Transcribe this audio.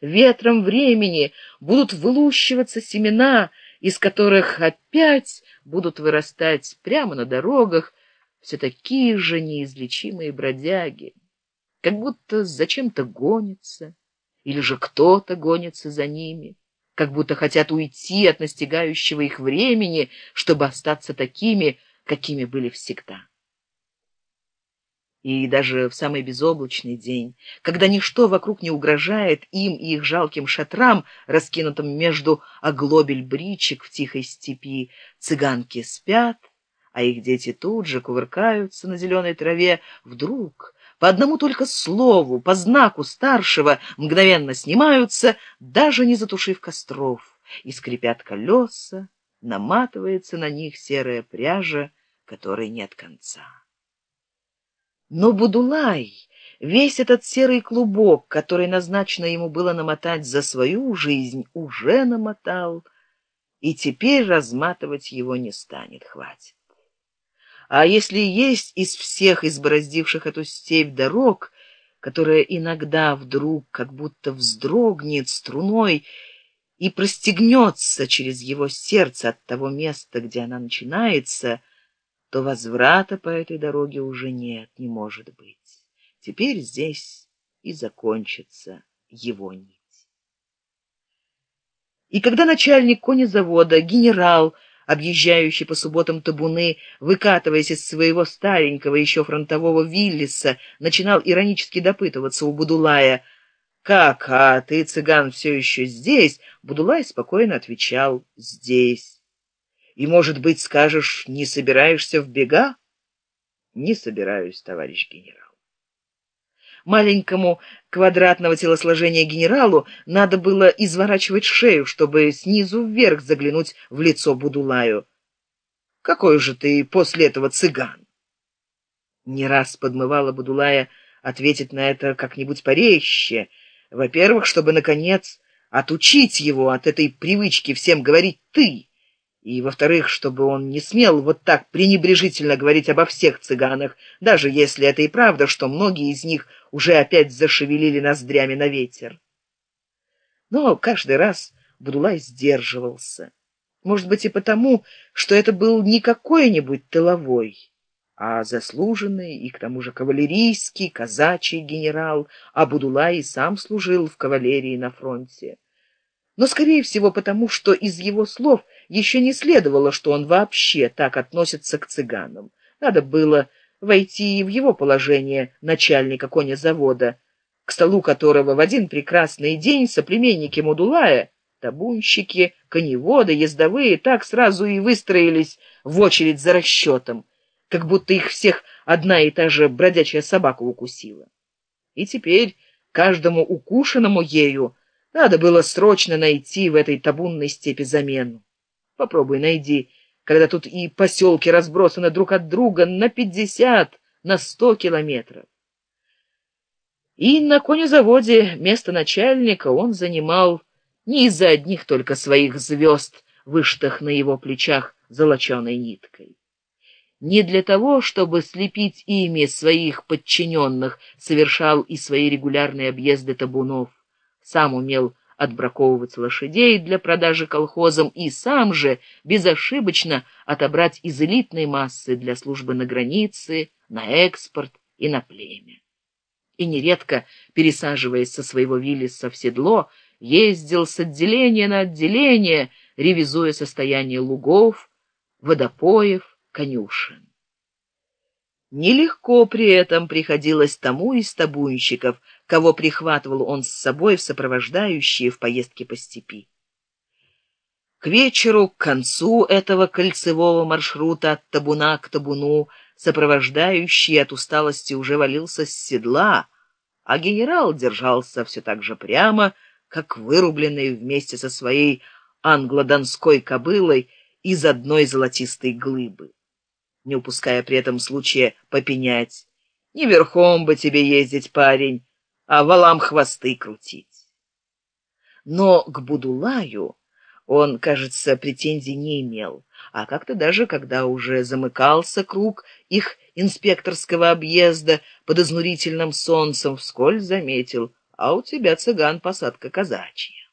ветром времени будут вылущиваться семена, из которых опять будут вырастать прямо на дорогах все такие же неизлечимые бродяги, как будто зачем-то гонятся, или же кто-то гонится за ними, как будто хотят уйти от настигающего их времени, чтобы остаться такими, какими были всегда. И даже в самый безоблачный день, когда ничто вокруг не угрожает им и их жалким шатрам, раскинутым между оглобель бричек в тихой степи, цыганки спят, а их дети тут же кувыркаются на зеленой траве, вдруг по одному только слову, по знаку старшего, мгновенно снимаются, даже не затушив костров, и скрипят колеса, наматывается на них серая пряжа, которой нет конца. Но Будулай, весь этот серый клубок, который назначено ему было намотать за свою жизнь, уже намотал, и теперь разматывать его не станет, хватит. А если есть из всех избороздивших эту степь дорог, которая иногда вдруг как будто вздрогнет струной и простегнется через его сердце от того места, где она начинается, то возврата по этой дороге уже нет, не может быть. Теперь здесь и закончится его нить. И когда начальник конезавода, генерал, объезжающий по субботам табуны, выкатываясь из своего старенького еще фронтового Виллиса, начинал иронически допытываться у Будулая, «Как, а ты, цыган, все еще здесь?» Будулай спокойно отвечал, «Здесь». И, может быть, скажешь, не собираешься в бега? Не собираюсь, товарищ генерал. Маленькому квадратного телосложения генералу надо было изворачивать шею, чтобы снизу вверх заглянуть в лицо Будулаю. Какой же ты после этого цыган? Не раз подмывала Будулая ответить на это как-нибудь порезче. Во-первых, чтобы, наконец, отучить его от этой привычки всем говорить «ты», и, во-вторых, чтобы он не смел вот так пренебрежительно говорить обо всех цыганах, даже если это и правда, что многие из них уже опять зашевелили ноздрями на ветер. Но каждый раз Будулай сдерживался. Может быть, и потому, что это был не какой-нибудь тыловой, а заслуженный и к тому же кавалерийский казачий генерал, а Будулай и сам служил в кавалерии на фронте. Но, скорее всего, потому что из его слов – еще не следовало, что он вообще так относится к цыганам. Надо было войти в его положение начальника конезавода, к столу которого в один прекрасный день соплеменники Мудулая, табунщики, коневоды, ездовые, так сразу и выстроились в очередь за расчетом, как будто их всех одна и та же бродячая собака укусила. И теперь каждому укушенному ею надо было срочно найти в этой табунной степи замену. Попробуй найди, когда тут и поселки разбросаны друг от друга на пятьдесят, на сто километров. И на конезаводе место начальника он занимал не из-за одних только своих звезд, вышитых на его плечах золоченой ниткой. Не для того, чтобы слепить ими своих подчиненных, совершал и свои регулярные объезды табунов. Сам умел отбраковывать лошадей для продажи колхозам и сам же безошибочно отобрать из элитной массы для службы на границе, на экспорт и на племя. И нередко, пересаживаясь со своего Виллиса в седло, ездил с отделения на отделение, ревизуя состояние лугов, водопоев, конюшен. Нелегко при этом приходилось тому из табунщиков, кого прихватывал он с собой в сопровождающие в поездке по степи. К вечеру, к концу этого кольцевого маршрута от табуна к табуну, сопровождающий от усталости уже валился с седла, а генерал держался все так же прямо, как вырубленный вместе со своей англо-донской кобылой из одной золотистой глыбы, не упуская при этом случая попенять. «Не верхом бы тебе ездить, парень, а валам хвосты крутить. Но к Будулаю он, кажется, претензий не имел, а как-то даже, когда уже замыкался круг их инспекторского объезда под изнурительным солнцем, вскользь заметил, а у тебя цыган посадка казачья